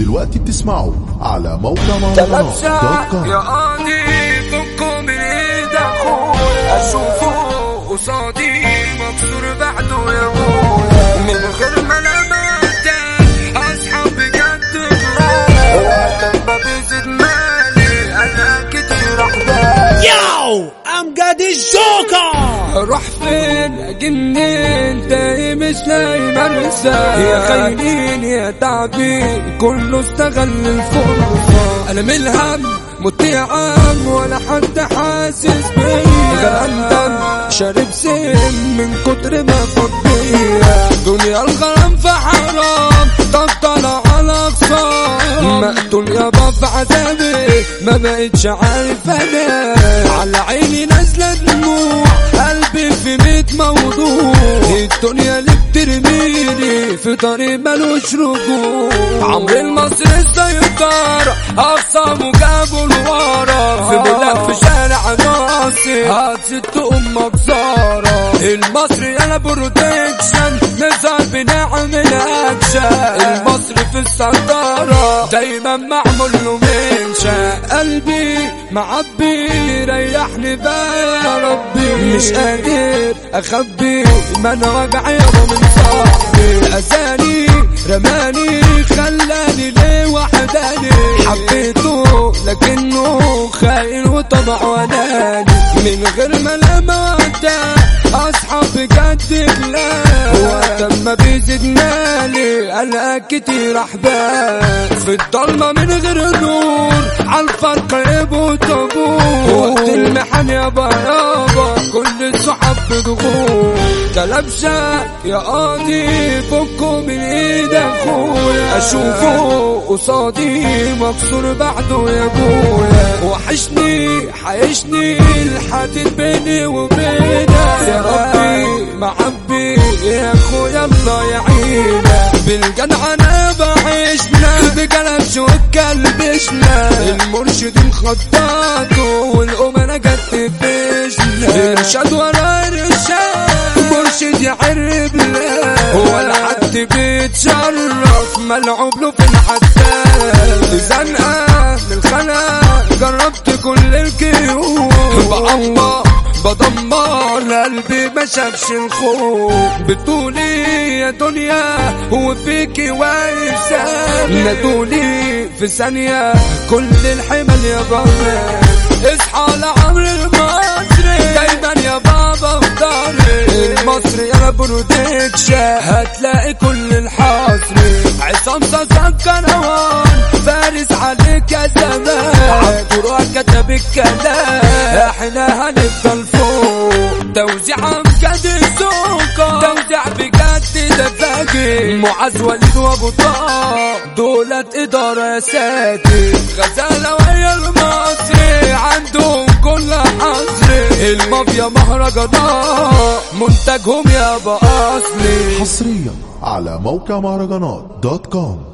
دلوقتي بتسمعوا على موقع مهرجانات كوم يا قاضي Gaddy Joker. أروح فين؟ أجي منين تايه مش لاقي مرسى يا خاينين يا تعبين كله استغل الفرصة. أنا من الهم مت يا عم ولا حد حاسس بيا. غرقان دم شارب سم من كتر ما فض بيا دنيا الغرام في يابا في عذابي ما بقتش عارف أنا على عيني نازلة دموع قلبي في ميت موضوع. الدنيا اللي بترميني في طريق ملوش رجوع. عمرو المصري السيطرة أقسامه جابوا لورا في بلاد في شارع ناصر هتزت أمك زارة. المصري أنا بروتكشن نزار بنعمل أكشن المصري في السيطرة دايما معمول له منشأ. قلبي معبي ريحني بقى يا ربي. مش قادر أخبي ما أنا وجع يابا من صاحبي. أذاني رماني خلاني ليه وحداني حبيته لكنه خاين وطبع وناني من غير ما لا وقت ما بيزيد مالي أنا كتير احباب في الضلمة من غير نور عالفرق يبقوا طابور وقت المحن يابا يابا كل الصحاب بضغور كلبشة يا قاضي فكوا من إيد أخويا. أشوفه قصادي مكسور بعده يا أبويا. وحشني حيشني الحديد بيني وبينك. يا ربي معبي يا أخويا الله يعينك بالجدع أنا بعيشنا بقلبش واتكلبشنا المرشد مخططه والأمنا جت بيشنا ارشاد ورا ارشاد مرشد يعرب له. ولا حد بيتشرف. ملعوب له في الحساس زنقة من خنقه جربت كل الكيوت بعمر بدمر قلبي ما شافش الخوف. بتقولي يا دنيا هو فيكي واقف سامي نادولي في ثانية كل الحمل يا بابا. اصحى لعمر المصري. دايما يا بابا في ضهري المصري أنا برودكشن هتلاقي كل الحصري عصام صاصان كروان فارس عليك يا زمان. عبد كتب الكلام. إحنا هنفضل فاجر معاذ وليد وابو طه دولت إدارة يا ساتر غزالة وهي المصري عندهم كل حصري المافيا مهرجانات منتجهم يابا اصلي حصريا على موقع مهرجانات دوت كوم.